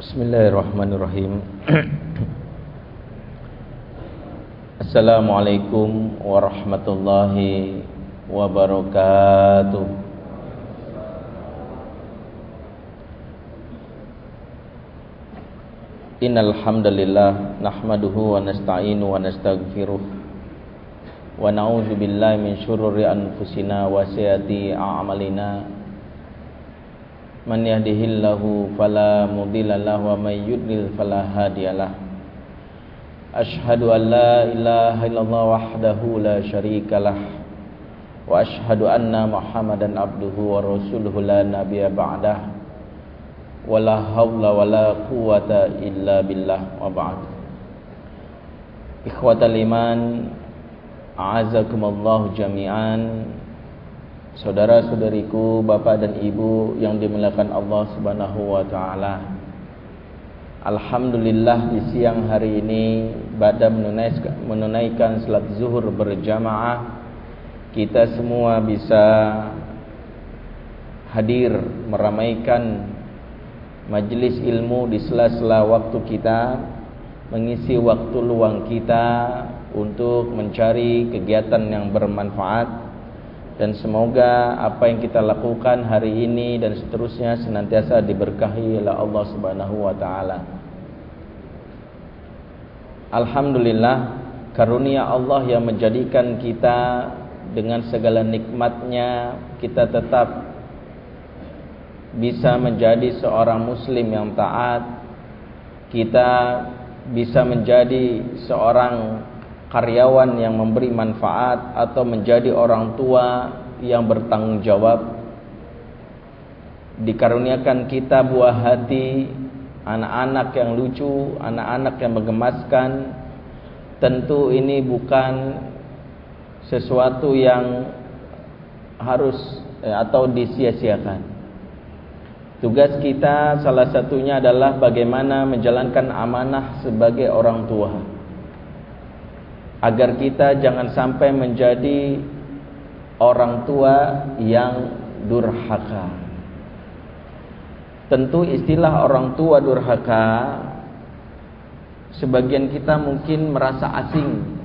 Bismillahirrahmanirrahim. Assalamualaikum warahmatullahi wabarakatuh. Innal hamdalillah nahmaduhu wa nasta'inu wa nastaghfiruh. Wa na'udzu billahi min shururi anfusina wa sayyiati a'malina Man yahdihillahu fala mudilla lahu wa may yudlil fala. Ashhadu an la ilaha la syarikalah wa ashhadu anna Muhammadan abduhu wa rasuluhu la nabiyya ba'dah. Wala haula wala quwata illa billah wa ba'd. Ikhwatal iman, a'azakumullah jami'an. Saudara-saudariku, bapak dan ibu yang dimuliakan Allah Subhanahu wa taala. Alhamdulillah di siang hari ini pada menunaikan, menunaikan salat zuhur berjamaah kita semua bisa hadir meramaikan majelis ilmu di sela-sela waktu kita mengisi waktu luang kita untuk mencari kegiatan yang bermanfaat dan semoga apa yang kita lakukan hari ini dan seterusnya senantiasa diberkahi oleh Allah Subhanahu wa taala. Alhamdulillah karunia Allah yang menjadikan kita dengan segala nikmatnya kita tetap bisa menjadi seorang muslim yang taat. Kita bisa menjadi seorang karyawan yang memberi manfaat atau menjadi orang tua yang bertanggung jawab. Dikaruniakan kita buah hati anak-anak yang lucu anak-anak yang menggemaskan. Tentu ini bukan sesuatu yang harus eh, atau disia-siakan. Tugas kita salah satunya adalah bagaimana menjalankan amanah sebagai orang tua agar kita jangan sampai menjadi orang tua yang durhaka. Tentu istilah orang tua durhaka sebagian kita mungkin merasa asing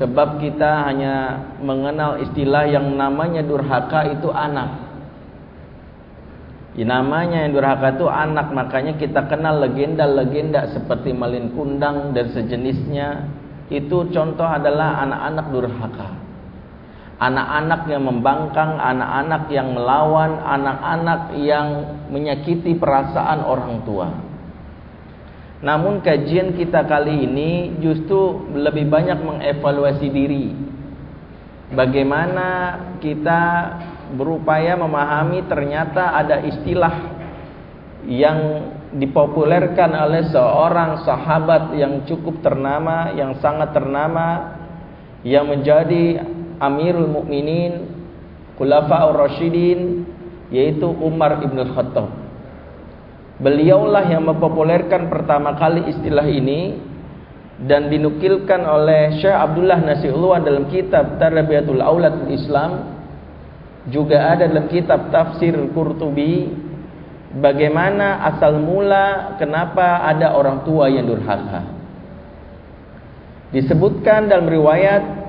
sebab kita hanya mengenal istilah yang namanya durhaka itu anak. Ya, namanya yang durhaka itu anak, makanya kita kenal legenda-legenda seperti Malin Kundang dan sejenisnya itu contoh adalah anak-anak durhaka. Anak-anak yang membangkang, anak-anak yang melawan, anak-anak yang menyakiti perasaan orang tua. Namun kajian kita kali ini justru lebih banyak mengevaluasi diri. Bagaimana kita berupaya memahami ternyata ada istilah yang dipopulerkan oleh seorang sahabat yang cukup ternama, yang sangat ternama, yang menjadi Amirul Mukminin, Khulafaur Rasyidin, yaitu Umar ibn Khattab. Beliaulah yang mempopulerkan pertama kali istilah ini dan dinukilkan oleh Syekh Abdullah Nasirullah dalam kitab Tarbiyatul Aulad Islam juga ada dalam kitab Tafsir Qurtubi bagaimana asal mula kenapa ada orang tua yang durhaka. Disebutkan dalam riwayat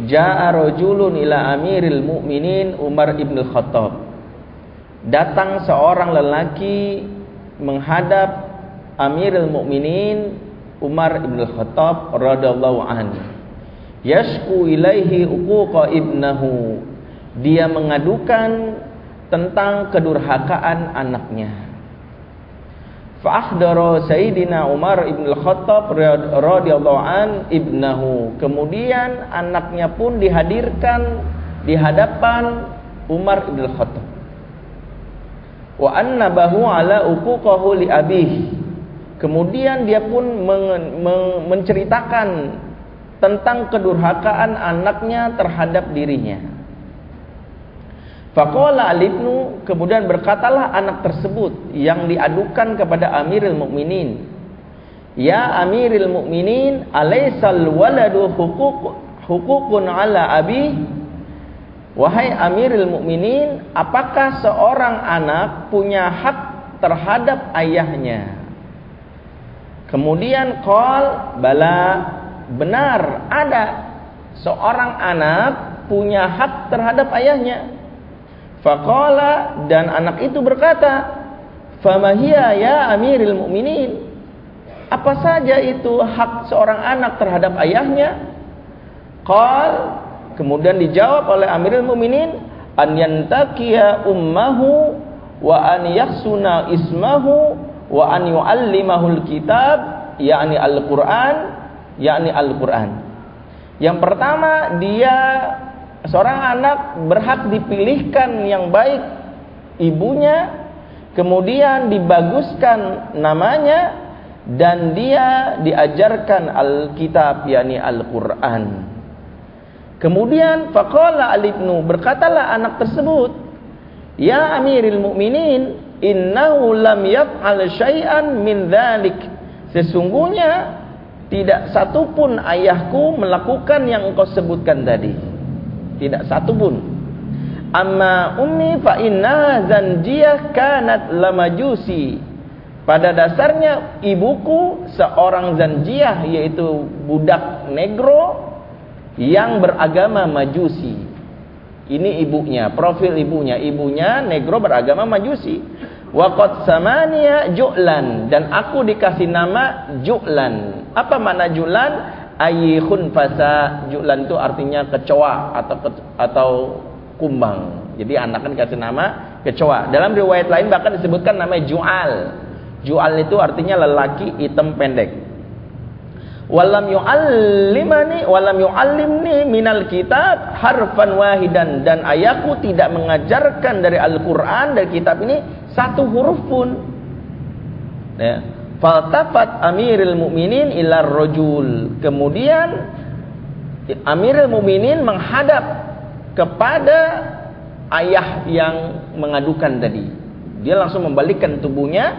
Ja'a rajulun ila amiril mu'minin Umar ibn Khattab. Datang seorang lelaki menghadap Amirul Mukminin Umar ibn Khattab radhiyallahu anhu. Yashku ilaihi uquqa ibnahu. Dia mengadukan tentang kedurhakaan anaknya. Fa'akhdara Sayyidina Umar ibn al-Khattab radhiyallahu an ibnahu. Kemudian anaknya pun dihadirkan di hadapan Umar ibn al-Khattab. Wa annabahu ala uquqahu li abih. Kemudian dia pun men men menceritakan tentang kedurhakaan anaknya terhadap dirinya. Faqala alibnu kemudian berkatalah anak tersebut yang diadukan kepada Amirul Mukminin. Ya Amirul Mukminin, alaisal waladu huquq huququn ala abi? Wahai Amirul Mukminin, apakah seorang anak punya hak terhadap ayahnya? Kemudian kol bala benar ada seorang anak punya hak terhadap ayahnya. Fakola dan anak itu berkata, Famahia ya Amiril Mukminin. Apa saja itu hak seorang anak terhadap ayahnya? Kal kemudian dijawab oleh Amirul Mukminin an yantakiya ummahu wa an yaksuna ismahu wa an yu'allimahul kitab yakni Al-Qur'an yakni Al-Qur'an. Yang pertama dia seorang anak berhak dipilihkan yang baik ibunya kemudian dibaguskan namanya dan dia diajarkan Alkitab yakni Al-Qur'an. Kemudian faqala Al-Ibnu berkatalah anak tersebut, "Ya Amiril Mukminin, innahu lam yaf'al syai'an min dzalik." Sesungguhnya tidak satu pun ayahku melakukan yang engkau sebutkan tadi. Tidak satu pun. Amma ummi fa inna zanjiyah kanat lamajusi. Pada dasarnya ibuku seorang zanjiyah yaitu budak negro yang beragama majusi. Ini ibunya, profil ibunya. Ibunya negro beragama majusi. Waqad samania ju'lan dan aku dikasih nama Ju'lan. Apa makna Ju'lan? Ayyihun fasa. Ju'lan itu artinya kecoa atau atau kumbang. Jadi anak kan dikasih nama kecoa. Dalam riwayat lain bahkan disebutkan nama Ju'al. Ju'al itu artinya lelaki hitam pendek. Walam yu'allimani walam yu'allimni minal kitab harfan wahidan dan ayahku tidak mengajarkan dari Al-Qur'an dari kitab ini satu huruf pun. Ya. Faltafat Amirul Mukminin ila rojul. Kemudian Amirul Mukminin menghadap kepada ayah yang mengadukan tadi. Dia langsung membalikkan tubuhnya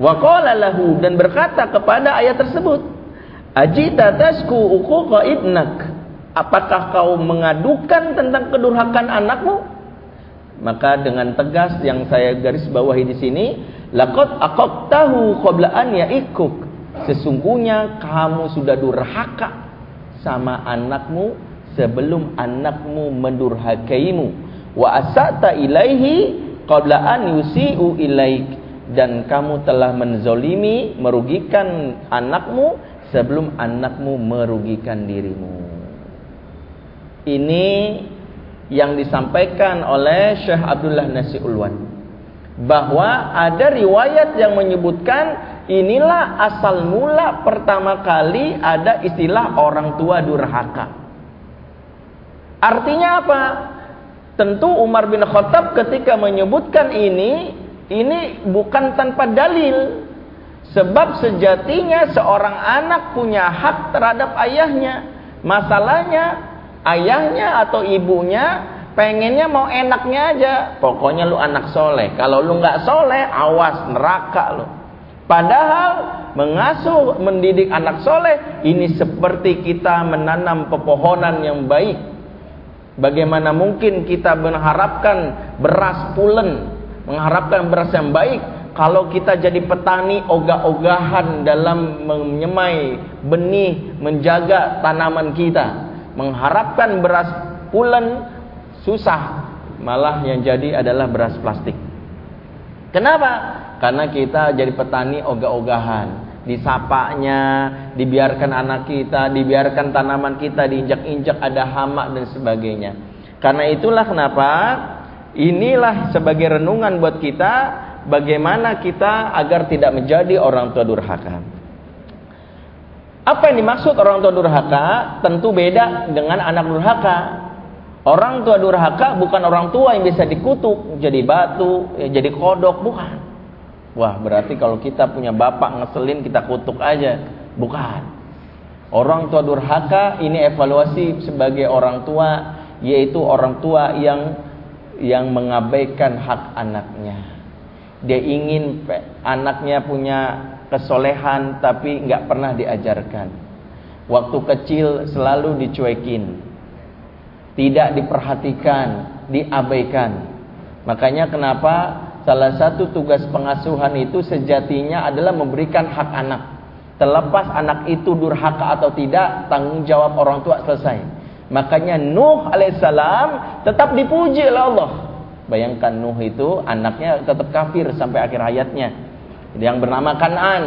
wa qala lahu dan berkata kepada ayah tersebut, "Ajita tasku uquqa ibnak?" Apakah kau mengadukan tentang kedurhakan anakmu? Maka dengan tegas yang saya garis bawahi di sini, laqad aqabtahu qabla an ya'ikuk. Sesungguhnya kamu sudah durhaka sama anakmu sebelum anakmu mendurhakaimu. Wa asata ilaihi qabla yusi'u ilaik. Dan kamu telah menzolimi, merugikan anakmu sebelum anakmu merugikan dirimu. Ini yang disampaikan oleh Syekh Abdullah Nasi Ulwan bahwa ada riwayat yang menyebutkan inilah asal mula pertama kali ada istilah orang tua durhaka. Artinya apa? Tentu Umar bin Khattab ketika menyebutkan ini ini bukan tanpa dalil. Sebab sejatinya seorang anak punya hak terhadap ayahnya. Masalahnya ayahnya atau ibunya pengennya mau enaknya aja. Pokoknya lu anak soleh. Kalau lu nggak soleh, awas neraka lu. Padahal mengasuh, mendidik anak soleh ini seperti kita menanam pepohonan yang baik. Bagaimana mungkin kita mengharapkan beras pulen, mengharapkan beras yang baik, kalau kita jadi petani ogah-ogahan dalam menyemai benih, menjaga tanaman kita mengharapkan beras pulen susah malah yang jadi adalah beras plastik. Kenapa? Karena kita jadi petani ogah-ogahan. Disapanya dibiarkan anak kita dibiarkan tanaman kita diinjak-injak ada hama dan sebagainya. Karena itulah kenapa? Inilah sebagai renungan buat kita bagaimana kita agar tidak menjadi orang tua durhaka apa yang dimaksud orang tua durhaka? Tentu beda dengan anak durhaka. Orang tua durhaka bukan orang tua yang bisa dikutuk, jadi batu, ya, jadi kodok, bukan. Wah, berarti kalau kita punya bapak ngeselin kita kutuk aja. Bukan. Orang tua durhaka ini evaluasi sebagai orang tua yaitu orang tua yang yang mengabaikan hak anaknya. Dia ingin anaknya punya kesolehan tapi nggak pernah diajarkan. Waktu kecil selalu dicuekin. Tidak diperhatikan, diabaikan. Makanya kenapa salah satu tugas pengasuhan itu sejatinya adalah memberikan hak anak. Terlepas anak itu durhaka atau tidak, tanggung jawab orang tua selesai. Makanya Nuh alaihissalam tetap dipuji oleh Allah. Bayangkan Nuh itu anaknya tetap kafir sampai akhir hayatnya. Yang bernama Kanan.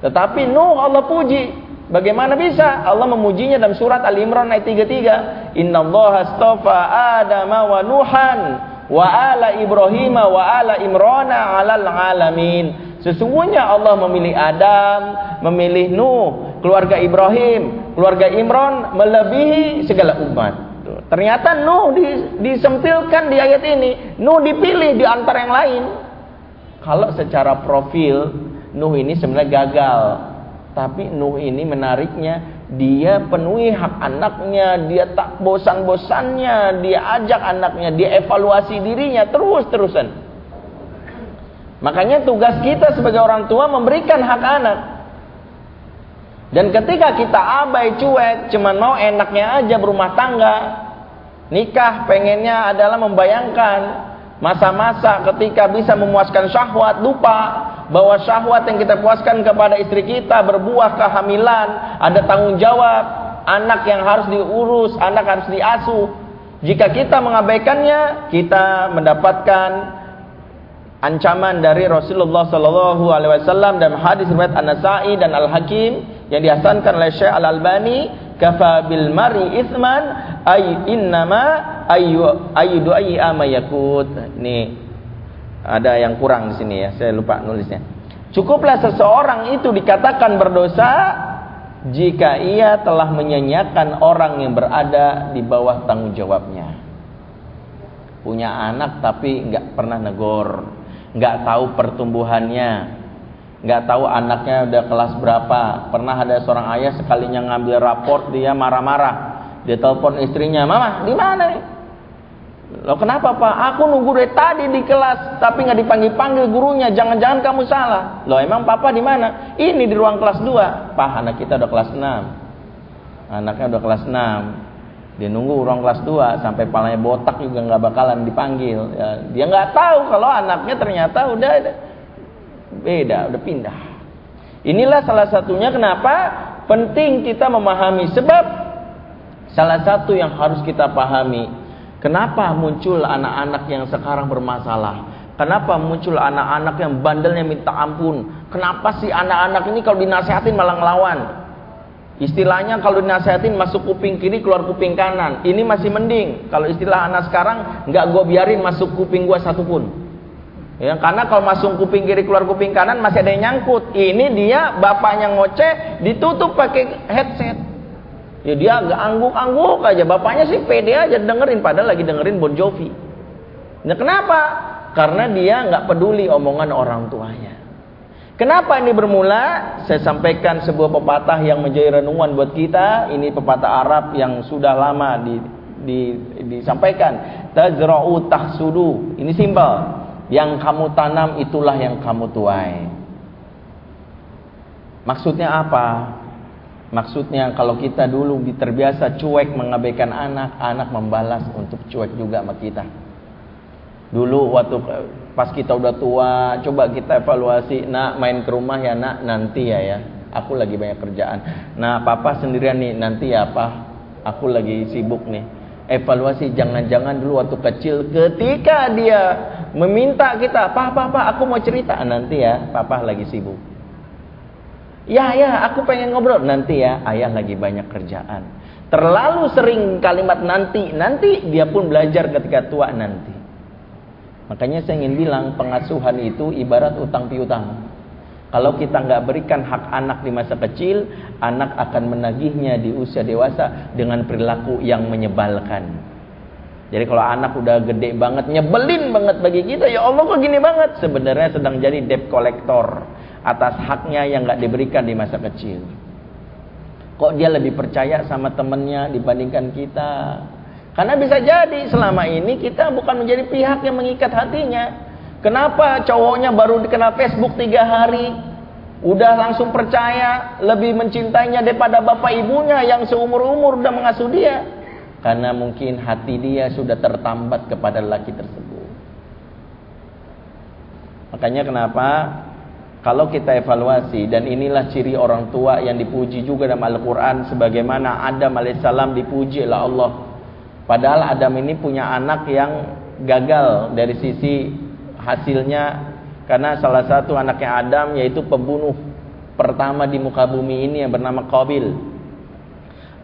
Tetapi Nuh Allah puji. Bagaimana bisa? Allah memujinya dalam surat Al-Imran ayat 33. Inna Allah astafa Adam wa Nuhan wa ala Ibrahim wa ala Imrana alal alamin. Sesungguhnya Allah memilih Adam, memilih Nuh, keluarga Ibrahim, keluarga Imran melebihi segala umat. Ternyata Nuh disempilkan di ayat ini. Nuh dipilih di antara yang lain. Kalau secara profil Nuh ini sebenarnya gagal. Tapi Nuh ini menariknya dia penuhi hak anaknya, dia tak bosan-bosannya, dia ajak anaknya, dia evaluasi dirinya terus-terusan. Makanya tugas kita sebagai orang tua memberikan hak anak. Dan ketika kita abai cuek, cuma mau enaknya aja berumah tangga, nikah pengennya adalah membayangkan masa-masa ketika bisa memuaskan syahwat, lupa bahwa syahwat yang kita puaskan kepada istri kita berbuah kehamilan, ada tanggung jawab, anak yang harus diurus, anak harus diasuh. Jika kita mengabaikannya, kita mendapatkan ancaman dari Rasulullah sallallahu alaihi wasallam dalam hadis riwayat An-Nasa'i dan Al-Hakim yang dihasankan oleh Syekh Al-Albani kafa bil mari itsman ay innama ayu ayu du'ai ama yakut ini ada yang kurang di sini ya saya lupa nulisnya cukuplah seseorang itu dikatakan berdosa jika ia telah menyanyiakan orang yang berada di bawah tanggung jawabnya punya anak tapi nggak pernah negor nggak tahu pertumbuhannya, nggak tahu anaknya udah kelas berapa. Pernah ada seorang ayah sekalinya ngambil raport dia marah-marah, dia telepon istrinya, mama di mana nih? Lo kenapa pak? Aku nunggu dari tadi di kelas, tapi nggak dipanggil-panggil gurunya. Jangan-jangan kamu salah. Lo emang papa di mana? Ini di ruang kelas 2 Pak, anak kita udah kelas 6 Anaknya udah kelas 6 dia nunggu ruang kelas 2 sampai palanya botak juga nggak bakalan dipanggil. Ya, dia nggak tahu kalau anaknya ternyata udah beda, udah pindah. Inilah salah satunya kenapa penting kita memahami sebab salah satu yang harus kita pahami kenapa muncul anak-anak yang sekarang bermasalah. Kenapa muncul anak-anak yang bandelnya minta ampun? Kenapa sih anak-anak ini kalau dinasehatin malah ngelawan? Istilahnya kalau dinasihatin masuk kuping kiri keluar kuping kanan. Ini masih mending. Kalau istilah anak sekarang nggak gue biarin masuk kuping gue satupun. Ya, karena kalau masuk kuping kiri keluar kuping kanan masih ada yang nyangkut. Ini dia bapaknya ngoceh ditutup pakai headset. Ya dia agak angguk-angguk aja. Bapaknya sih pede aja dengerin padahal lagi dengerin Bon Jovi. Nah kenapa? Karena dia nggak peduli omongan orang tuanya. Kenapa ini bermula? Saya sampaikan sebuah pepatah yang menjadi renungan buat kita. Ini pepatah Arab yang sudah lama di, di, disampaikan. Tajra'u tahsudu. Ini simpel. Yang kamu tanam itulah yang kamu tuai. Maksudnya apa? Maksudnya kalau kita dulu terbiasa cuek mengabaikan anak, anak membalas untuk cuek juga sama kita. Dulu waktu pas kita udah tua, coba kita evaluasi, nak main ke rumah ya nak nanti ya ya. Aku lagi banyak kerjaan. Nah, papa sendirian nih nanti ya apa? Aku lagi sibuk nih. Evaluasi jangan-jangan dulu waktu kecil ketika dia meminta kita, "Papa, papa, aku mau cerita." Nanti ya, papa lagi sibuk. Ya, ya, aku pengen ngobrol. Nanti ya, ayah lagi banyak kerjaan. Terlalu sering kalimat nanti, nanti dia pun belajar ketika tua nanti. Makanya saya ingin bilang pengasuhan itu ibarat utang piutang. Kalau kita nggak berikan hak anak di masa kecil, anak akan menagihnya di usia dewasa dengan perilaku yang menyebalkan. Jadi kalau anak udah gede banget, nyebelin banget bagi kita, ya Allah kok gini banget. Sebenarnya sedang jadi debt collector atas haknya yang nggak diberikan di masa kecil. Kok dia lebih percaya sama temennya dibandingkan kita? Karena bisa jadi selama ini kita bukan menjadi pihak yang mengikat hatinya. Kenapa cowoknya baru dikenal Facebook tiga hari, udah langsung percaya, lebih mencintainya daripada bapak ibunya yang seumur-umur udah mengasuh dia? Karena mungkin hati dia sudah tertambat kepada laki tersebut. Makanya kenapa Kalau kita evaluasi dan inilah ciri orang tua yang dipuji juga dalam Al-Qur'an sebagaimana Adam alaihissalam dipuji oleh Allah. Padahal Adam ini punya anak yang gagal dari sisi hasilnya karena salah satu anaknya Adam yaitu pembunuh pertama di muka bumi ini yang bernama Qabil.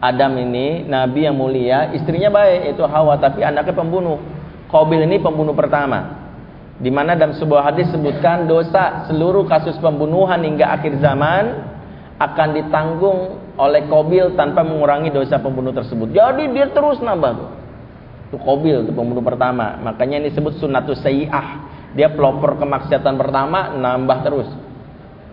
Adam ini nabi yang mulia, istrinya baik itu Hawa tapi anaknya pembunuh. Qabil ini pembunuh pertama di mana dalam sebuah hadis sebutkan dosa seluruh kasus pembunuhan hingga akhir zaman akan ditanggung oleh Kobil tanpa mengurangi dosa pembunuh tersebut. Jadi dia terus nambah. Itu Kobil itu pembunuh pertama. Makanya ini disebut sunatus sayyi'ah. Dia pelopor kemaksiatan pertama nambah terus.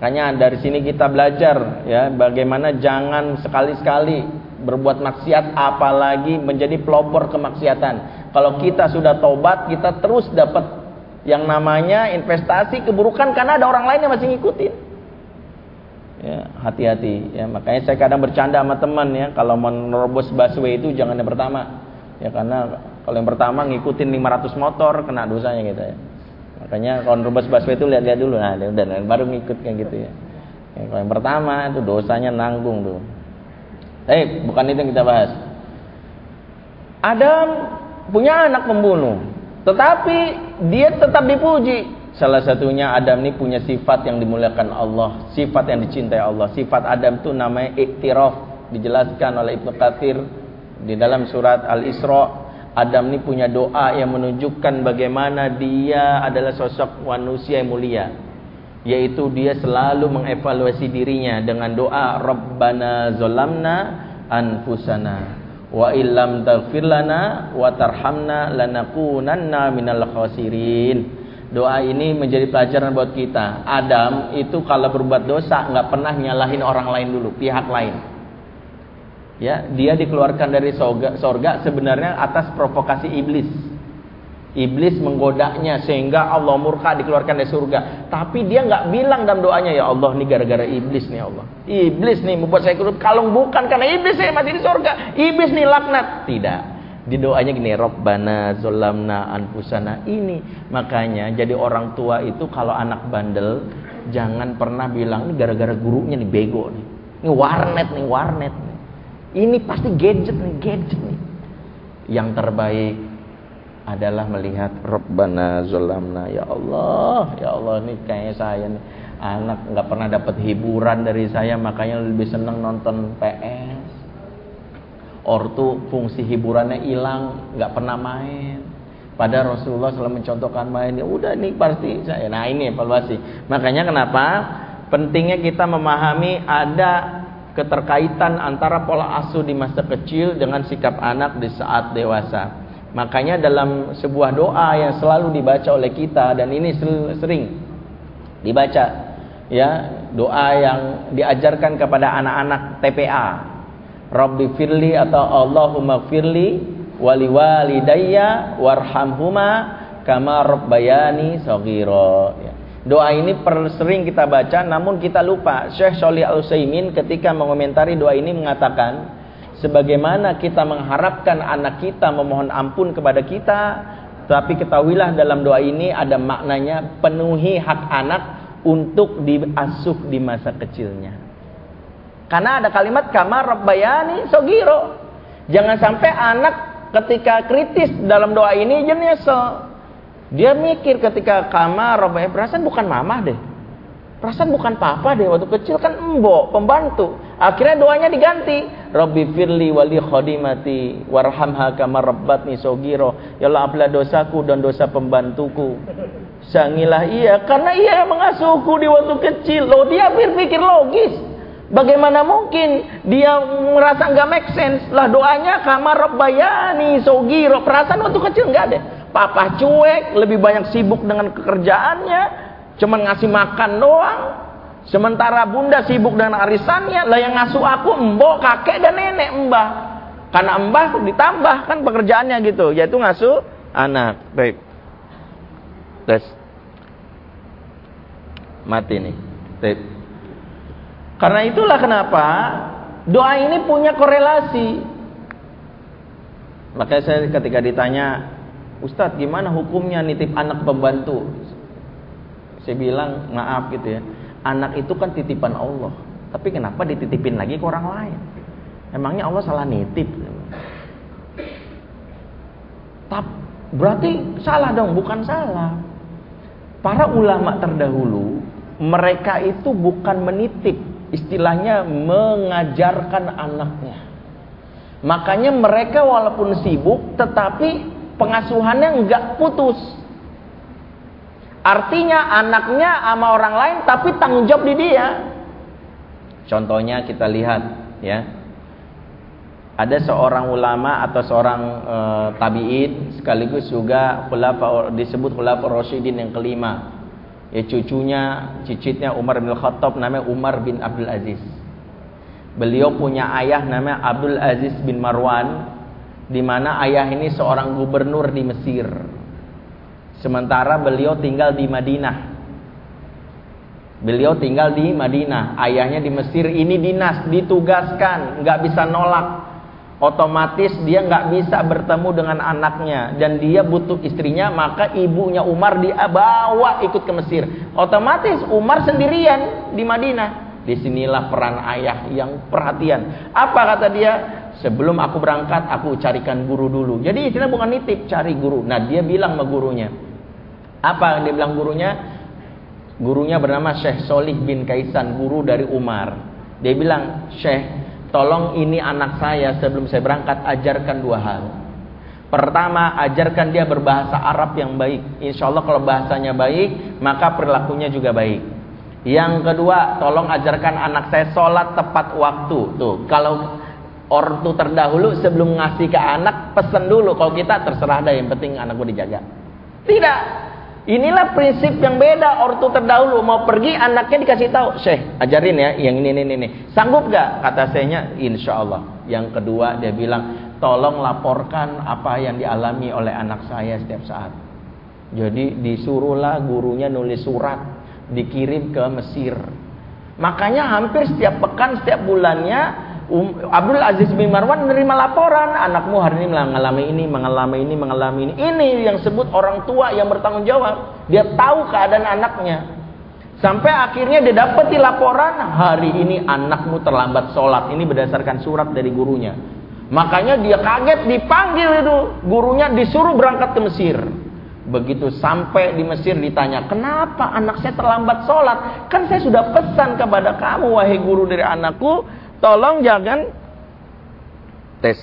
Makanya dari sini kita belajar ya bagaimana jangan sekali-sekali berbuat maksiat apalagi menjadi pelopor kemaksiatan. Kalau kita sudah tobat, kita terus dapat yang namanya investasi keburukan karena ada orang lain yang masih ngikutin. Ya, hati-hati ya. Makanya saya kadang bercanda sama teman ya, kalau menerobos busway itu jangan yang pertama. Ya karena kalau yang pertama ngikutin 500 motor kena dosanya gitu ya. Makanya kalau menerobos busway itu lihat-lihat dulu nah, udah baru ngikut kayak gitu ya. ya. Kalau yang pertama itu dosanya nanggung tuh. Eh, bukan itu yang kita bahas. Adam punya anak pembunuh. Tetapi dia tetap dipuji. Salah satunya Adam ini punya sifat yang dimuliakan Allah, sifat yang dicintai Allah. Sifat Adam itu namanya iktiraf, dijelaskan oleh Ibnu Katsir di dalam surat Al-Isra. Adam ini punya doa yang menunjukkan bagaimana dia adalah sosok manusia yang mulia. Yaitu dia selalu mengevaluasi dirinya dengan doa Rabbana zolamna anfusana wa illam taghfir lana wa tarhamna lanakunanna minal khasirin. Doa ini menjadi pelajaran buat kita. Adam itu kalau berbuat dosa nggak pernah nyalahin orang lain dulu, pihak lain. Ya, dia dikeluarkan dari sorga, sorga sebenarnya atas provokasi iblis. Iblis menggodanya sehingga Allah murka dikeluarkan dari surga. Tapi dia nggak bilang dalam doanya ya Allah ini gara-gara iblis nih ya Allah. Iblis nih membuat saya kurut. Kalau bukan karena iblis saya masih di surga. Iblis nih laknat. Tidak. Di doanya gini, Robbana zolamna anfusana. Ini makanya jadi orang tua itu kalau anak bandel jangan pernah bilang ini gara-gara gurunya nih bego nih. Ini warnet nih, warnet nih. Ini pasti gadget nih, gadget nih. Yang terbaik adalah melihat Rabbana zolamna ya Allah ya Allah ini kayaknya saya nih anak nggak pernah dapat hiburan dari saya makanya lebih seneng nonton PS ortu fungsi hiburannya hilang nggak pernah main. Pada Rasulullah selalu mencontohkan main ya udah nih pasti saya. Nah ini evaluasi. Makanya kenapa? Pentingnya kita memahami ada keterkaitan antara pola asuh di masa kecil dengan sikap anak di saat dewasa Makanya dalam sebuah doa yang selalu dibaca oleh kita dan ini sering dibaca ya, doa yang diajarkan kepada anak-anak TPA. Rabbi firli atau Allahumma firli wali walidayya warhamhuma kama rabbayani saghira. Ya. Doa ini sering kita baca namun kita lupa. Syekh Sholih Al-Utsaimin ketika mengomentari doa ini mengatakan sebagaimana kita mengharapkan anak kita memohon ampun kepada kita tapi ketahuilah dalam doa ini ada maknanya penuhi hak anak untuk diasuh di masa kecilnya. Karena ada kalimat kamar rabbayani sogiro jangan sampai anak ketika kritis dalam doa ini dia nyesel. Dia mikir ketika kamar rabbayani. Perasaan bukan mamah deh Perasaan bukan papa deh waktu kecil kan embok, pembantu. Akhirnya doanya diganti. Rabbi firli wali khodimati warhamha kama rabbatni sogiro. Ya Allah dosaku dan dosa pembantuku. Sangilah ia karena ia yang mengasuhku di waktu kecil. Loh dia berpikir logis. Bagaimana mungkin dia merasa nggak make sense lah doanya kamar rabbayani sogiro. Perasaan waktu kecil nggak deh. Papa cuek, lebih banyak sibuk dengan pekerjaannya, Cuman ngasih makan doang. Sementara bunda sibuk dengan arisannya, lah yang ngasuh aku mbok, kakek dan nenek mbah. Karena mbah ditambah kan pekerjaannya gitu, yaitu ngasuh anak. Baik. Tes. Mati nih. Baik. Karena itulah kenapa doa ini punya korelasi. Makanya saya ketika ditanya, Ustadz gimana hukumnya nitip anak pembantu? Saya bilang maaf gitu ya. Anak itu kan titipan Allah. Tapi kenapa dititipin lagi ke orang lain? Emangnya Allah salah nitip? Tapi berarti salah dong, bukan salah. Para ulama terdahulu, mereka itu bukan menitip, istilahnya mengajarkan anaknya. Makanya mereka walaupun sibuk, tetapi pengasuhannya enggak putus. Artinya anaknya sama orang lain tapi tanggung jawab di dia. Contohnya kita lihat ya. Ada seorang ulama atau seorang e, tabi'in sekaligus juga khulafa disebut khulafa Rasyidin yang kelima. Ya cucunya, cicitnya Umar bin Khattab namanya Umar bin Abdul Aziz. Beliau punya ayah namanya Abdul Aziz bin Marwan di mana ayah ini seorang gubernur di Mesir. Sementara beliau tinggal di Madinah. Beliau tinggal di Madinah, ayahnya di Mesir. Ini dinas, ditugaskan, nggak bisa nolak. Otomatis dia nggak bisa bertemu dengan anaknya dan dia butuh istrinya, maka ibunya Umar dia bawa ikut ke Mesir. Otomatis Umar sendirian di Madinah. Di sinilah peran ayah yang perhatian. Apa kata dia? Sebelum aku berangkat, aku carikan guru dulu. Jadi istilah bukan nitip, cari guru. Nah dia bilang sama gurunya, apa dia bilang gurunya? Gurunya bernama Syekh Solih bin Kaisan, guru dari Umar. Dia bilang, Syekh, tolong ini anak saya sebelum saya berangkat ajarkan dua hal. Pertama, ajarkan dia berbahasa Arab yang baik. Insya Allah kalau bahasanya baik, maka perilakunya juga baik. Yang kedua, tolong ajarkan anak saya sholat tepat waktu. Tuh, kalau ortu terdahulu sebelum ngasih ke anak, pesan dulu. Kalau kita terserah ada yang penting anak gue dijaga. Tidak, Inilah prinsip yang beda ortu terdahulu mau pergi anaknya dikasih tahu, Syekh ajarin ya yang ini ini ini. Sanggup gak? Kata sayanya, insya Allah. Yang kedua dia bilang, tolong laporkan apa yang dialami oleh anak saya setiap saat. Jadi disuruhlah gurunya nulis surat, dikirim ke Mesir. Makanya hampir setiap pekan, setiap bulannya Um, Abdul Aziz bin Marwan menerima laporan anakmu hari ini mengalami ini, mengalami ini, mengalami ini. Ini yang sebut orang tua yang bertanggung jawab. Dia tahu keadaan anaknya. Sampai akhirnya dia dapati laporan hari ini anakmu terlambat sholat. Ini berdasarkan surat dari gurunya. Makanya dia kaget dipanggil itu gurunya disuruh berangkat ke Mesir. Begitu sampai di Mesir ditanya, kenapa anak saya terlambat sholat? Kan saya sudah pesan kepada kamu, wahai guru dari anakku, Tolong jangan tes.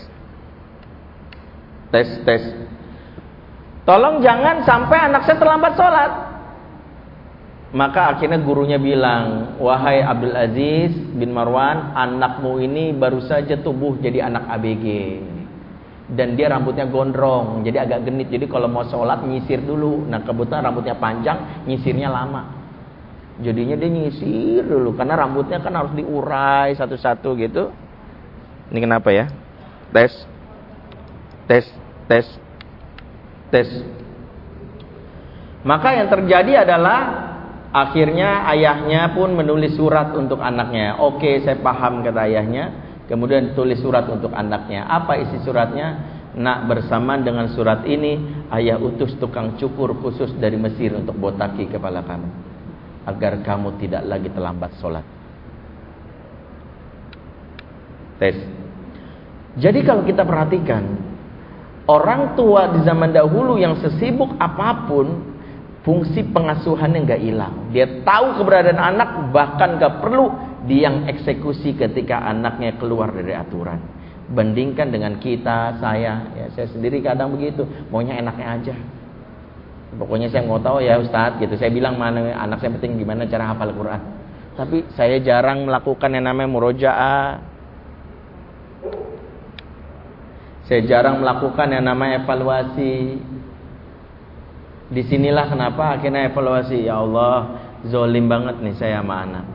Tes, tes. Tolong jangan sampai anak saya terlambat sholat. Maka akhirnya gurunya bilang, wahai Abdul Aziz bin Marwan, anakmu ini baru saja tubuh jadi anak ABG. Dan dia rambutnya gondrong, jadi agak genit. Jadi kalau mau sholat nyisir dulu. Nah kebetulan rambutnya panjang, nyisirnya lama. Jadinya dia nyisir dulu karena rambutnya kan harus diurai satu-satu gitu. Ini kenapa ya? Tes. Tes, tes. Tes. Maka yang terjadi adalah akhirnya ayahnya pun menulis surat untuk anaknya. Oke, saya paham kata ayahnya. Kemudian tulis surat untuk anaknya. Apa isi suratnya? Nak bersamaan dengan surat ini, ayah utus tukang cukur khusus dari Mesir untuk botaki kepala kamu agar kamu tidak lagi terlambat sholat. Tes. Jadi kalau kita perhatikan, orang tua di zaman dahulu yang sesibuk apa pun, fungsi pengasuhannya nggak hilang. Dia tahu keberadaan anak, bahkan nggak perlu dia yang eksekusi ketika anaknya keluar dari aturan. Bandingkan dengan kita, saya, ya saya sendiri kadang begitu, maunya enaknya aja. Pokoknya saya mau tahu ya Ustadz gitu. Saya bilang mana anak saya penting gimana cara hafal Quran. Tapi saya jarang melakukan yang namanya murojaah. Saya jarang melakukan yang namanya evaluasi. Di sinilah kenapa akhirnya evaluasi. Ya Allah, zolim banget nih saya sama anak.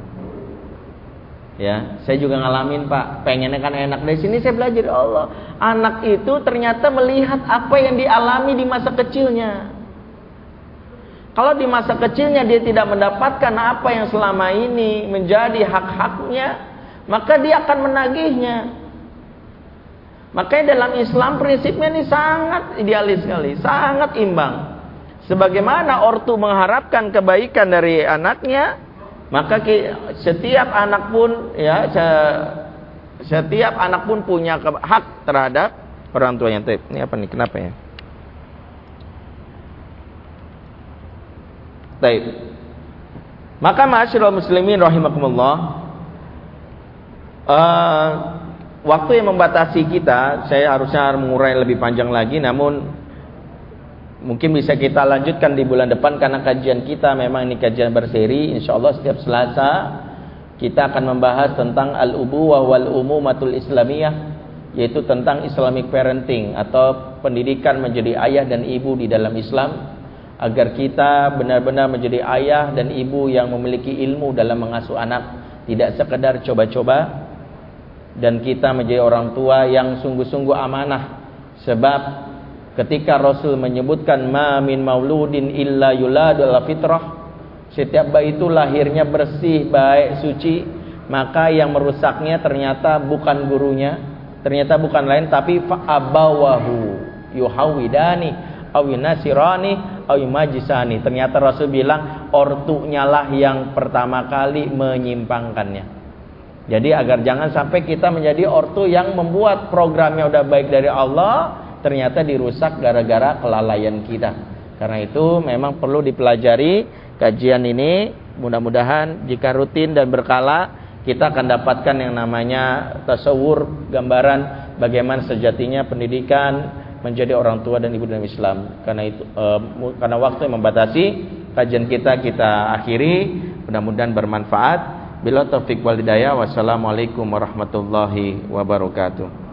Ya, saya juga ngalamin Pak, pengennya kan enak dari sini saya belajar ya Allah. Anak itu ternyata melihat apa yang dialami di masa kecilnya. Kalau di masa kecilnya dia tidak mendapatkan apa yang selama ini menjadi hak-haknya, maka dia akan menagihnya. Makanya dalam Islam prinsipnya ini sangat idealis sekali, sangat imbang. Sebagaimana ortu mengharapkan kebaikan dari anaknya, Maka setiap anak pun ya setiap anak pun punya hak terhadap orang tuanya. Ini apa nih? Kenapa ya? Baik. Maka ma'asyiral muslimin rahimakumullah uh, waktu yang membatasi kita, saya harusnya mengurai lebih panjang lagi namun mungkin bisa kita lanjutkan di bulan depan karena kajian kita memang ini kajian berseri insyaallah setiap Selasa kita akan membahas tentang al-ubuwah wal umumatul islamiyah yaitu tentang Islamic parenting atau pendidikan menjadi ayah dan ibu di dalam Islam agar kita benar-benar menjadi ayah dan ibu yang memiliki ilmu dalam mengasuh anak. Tidak sekedar coba-coba dan kita menjadi orang tua yang sungguh-sungguh amanah. Sebab ketika Rasul menyebutkan ma min mauludin illa yuladu ala fitrah setiap bayi itu lahirnya bersih baik suci. Maka yang merusaknya ternyata bukan gurunya ternyata bukan lain tapi fa abawahu yuhawidani awinasirani awimajisani. Ternyata Rasul bilang ortunya lah yang pertama kali menyimpangkannya. Jadi agar jangan sampai kita menjadi ortu yang membuat programnya udah baik dari Allah ternyata dirusak gara-gara kelalaian kita. Karena itu memang perlu dipelajari kajian ini. Mudah-mudahan jika rutin dan berkala kita akan dapatkan yang namanya tasawur gambaran bagaimana sejatinya pendidikan menjadi orang tua dan ibu dalam Islam. Karena itu uh, karena waktu yang membatasi kajian kita kita akhiri. Mudah-mudahan bermanfaat. Bila taufik wal hidayah. Wassalamualaikum warahmatullahi wabarakatuh.